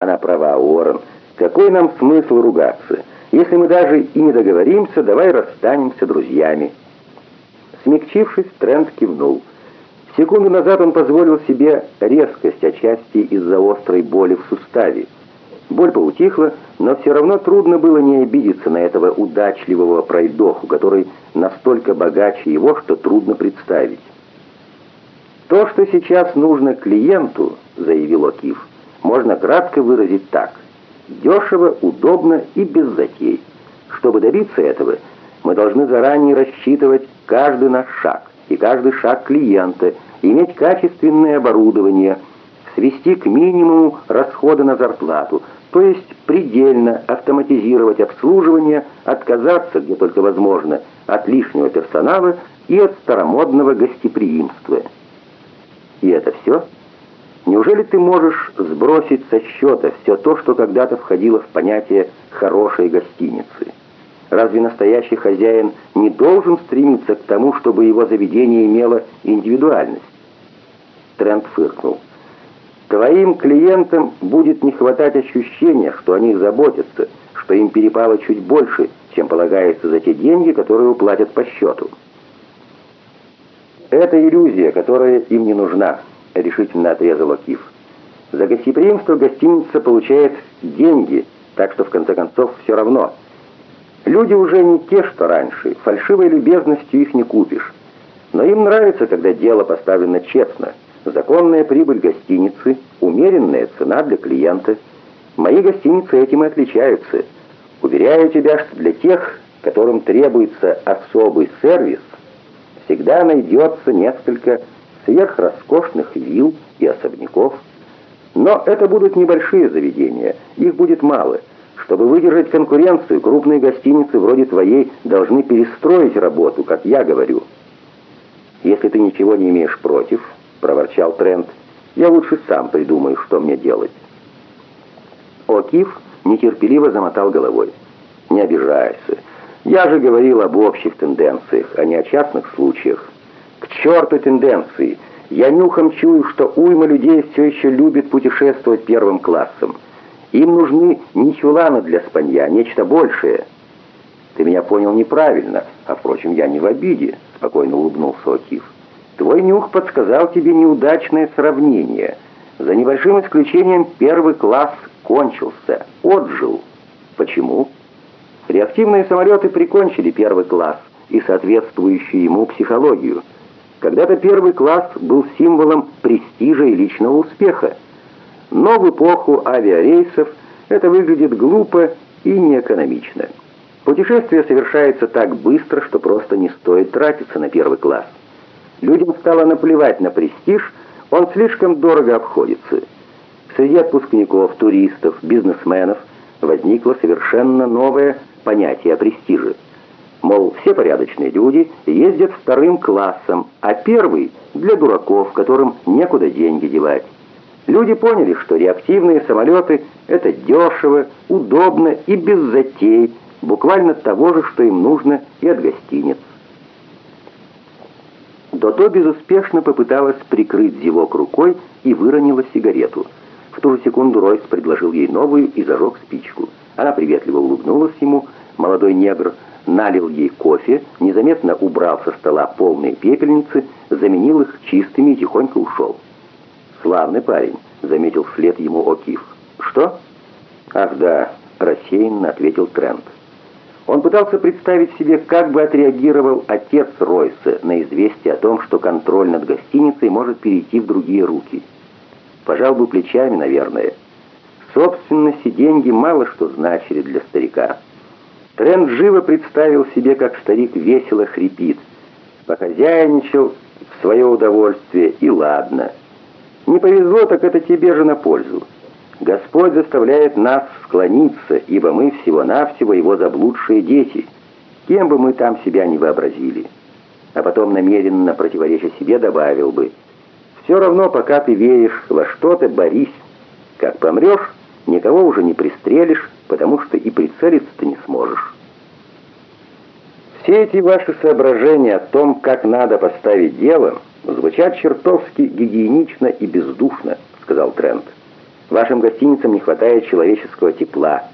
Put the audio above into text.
Она права, Уоррен. Какой нам смысл ругаться? Если мы даже и не договоримся, давай расстанемся друзьями. Смягчившись, Трент кивнул. Секунду назад он позволил себе резкость, отчасти из-за острой боли в суставе. Боль поутихла, но все равно трудно было не обидеться на этого удачливого пройдоху, который настолько богаче его, что трудно представить. «То, что сейчас нужно клиенту», — заявил О'Кив, — «можно кратко выразить так. Дешево, удобно и без затей. Чтобы добиться этого, мы должны заранее рассчитывать каждый наш шаг и каждый шаг клиента, иметь качественное оборудование, свести к минимуму расходы на зарплату, то есть предельно автоматизировать обслуживание, отказаться, где только возможно, от лишнего персонала и от старомодного гостеприимства. И это все? Неужели ты можешь сбросить со счета все то, что когда-то входило в понятие «хорошей гостиницы»? Разве настоящий хозяин не должен стремиться к тому, чтобы его заведение имело индивидуальность? Трент фыркнул. Твоим клиентам будет не хватать ощущения, что они заботятся, что им перепало чуть больше, чем полагается за те деньги, которые уплатят по счету. Это иллюзия, которая им не нужна, решительно отрезал Киф. За гостеприимство гостиница получает деньги, так что в конце концов все равно – Люди уже не те, что раньше, фальшивой любезностью их не купишь. Но им нравится, когда дело поставлено честно. Законная прибыль гостиницы, умеренная цена для клиента. Мои гостиницы этим и отличаются. Уверяю тебя, что для тех, которым требуется особый сервис, всегда найдется несколько сверхроскошных вилл и особняков. Но это будут небольшие заведения, их будет мало – чтобы выдержать конкуренцию, крупные гостиницы вроде твоей должны перестроить работу, как я говорю. Если ты ничего не имеешь против, проворчал Трент, я лучше сам придумаю, что мне делать. О'Кив нетерпеливо замотал головой. Не обижайся. Я же говорил об общих тенденциях, а не о частных случаях. К черту тенденции! Я нюхом чую, что уйма людей все еще любит путешествовать первым классом. Им нужны не чуланы для спанья, а нечто большее. Ты меня понял неправильно, а, впрочем, я не в обиде, спокойно улыбнулся Окиф. Твой нюх подсказал тебе неудачное сравнение. За небольшим исключением первый класс кончился, отжил. Почему? Реактивные самолеты прикончили первый класс и соответствующую ему психологию. Когда-то первый класс был символом престижа и личного успеха. Но в эпоху авиарейсов это выглядит глупо и неэкономично. Путешествие совершается так быстро, что просто не стоит тратиться на первый класс. Людям стало наплевать на престиж, он слишком дорого обходится. Среди отпускников, туристов, бизнесменов возникло совершенно новое понятие о престиже. Мол, все порядочные люди ездят вторым классом, а первый – для дураков, которым некуда деньги девать. Люди поняли, что реактивные самолеты – это дешево, удобно и без затей, буквально того же, что им нужно и от гостиниц. Дото безуспешно попыталась прикрыть зевок рукой и выронила сигарету. В ту же секунду Ройс предложил ей новую и зажег спичку. Она приветливо улыбнулась ему, молодой негр налил ей кофе, незаметно убрал со стола полные пепельницы, заменил их чистыми и тихонько ушел. «Славный парень», — заметил вслед ему О'Кив. «Что?» «Ах да», — рассеянно ответил Трент. Он пытался представить себе, как бы отреагировал отец Ройса на известие о том, что контроль над гостиницей может перейти в другие руки. Пожал бы плечами, наверное. Собственность деньги мало что значили для старика. Трент живо представил себе, как старик весело хрипит. Похозяйничал в свое удовольствие, и ладно — не повезло, так это тебе же на пользу. Господь заставляет нас склониться, ибо мы всего-навсего его заблудшие дети, кем бы мы там себя не вообразили. А потом намеренно противореча себе добавил бы, «Все равно, пока ты веришь во что-то, борись. Как помрешь, никого уже не пристрелишь, потому что и прицелиться ты не сможешь». Все эти ваши соображения о том, как надо поставить дело – «Звучат чертовски гигиенично и бездушно», — сказал Трент. Вашим гостиницам не хватает человеческого тепла.